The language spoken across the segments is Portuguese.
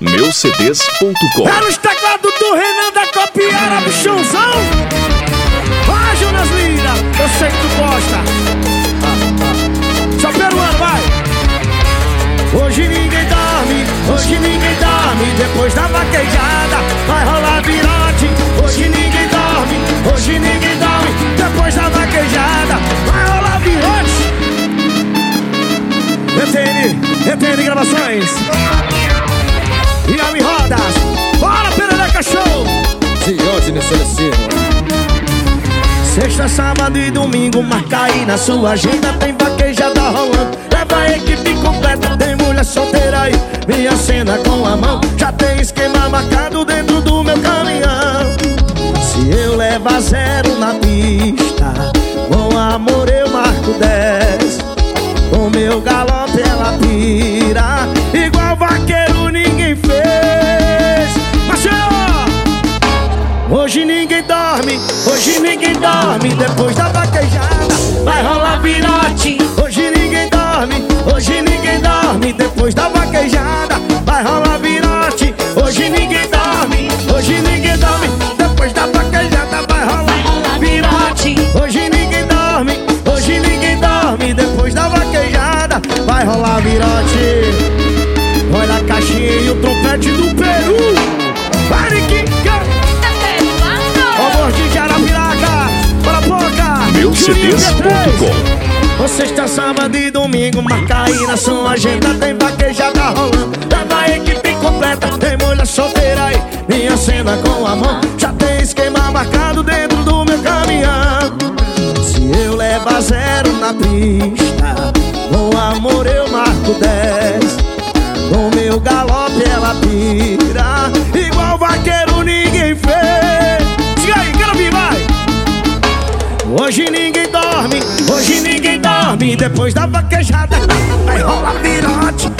Meucds.com É nos teclados do Renan da Copiara, bichãozão. Vai, Jonas Lira, eu sei que tu gosta. Só peruano, vai. Hoje ninguém dorme, hoje ninguém dorme. Depois da vaquejada, vai rolar virote. Hoje ninguém dorme, hoje ninguém dorme. Depois da vaquejada, vai rolar virote. ETN, ETN Gravações. E Ami Rodas, bora Perereca Show! Diógenes Celestino Sexta, sábado e domingo, marca aí na sua agenda. Tem vaquejada rolando, leva a equipe completa. Tem mulher solteira aí, minha cena com a mão. Já tem esquema marcado dentro do meu caminhão. Se eu levar zero na pista Com amor eu marco dez. Com meu galope ela pira Igual vaqueiro fez. Mas senhor Hoje ninguém dorme, hoje ninguém dorme Depois da vaquejada vai rolar virote. Hoje ninguém dorme, hoje ninguém dorme Depois da vaquejada vai rolar virote. Hoje ninguém dorme, hoje ninguém dorme Depois da vaquejada vai rolar virote. Hoje ninguém dorme, hoje ninguém dorme Depois da vaquejada vai rolar virote Meucds.com Você está sábado e domingo, marca aí na sua agenda Tem vaquejada rolando, leva a equipe completa Tem mulher solteira aí, minha cena com a mão Já tem esquema marcado dentro do meu caminhão. Se eu levar zero na pista Com amor eu marco dez. Com meu galope ela pira dorme Depois da vaquejada vai rolar virote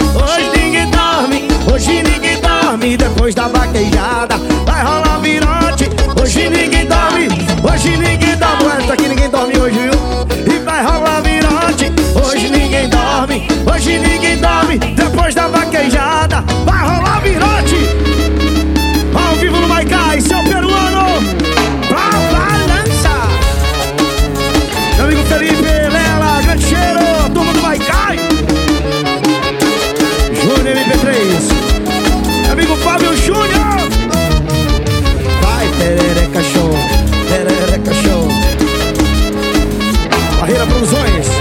Carreira Produções.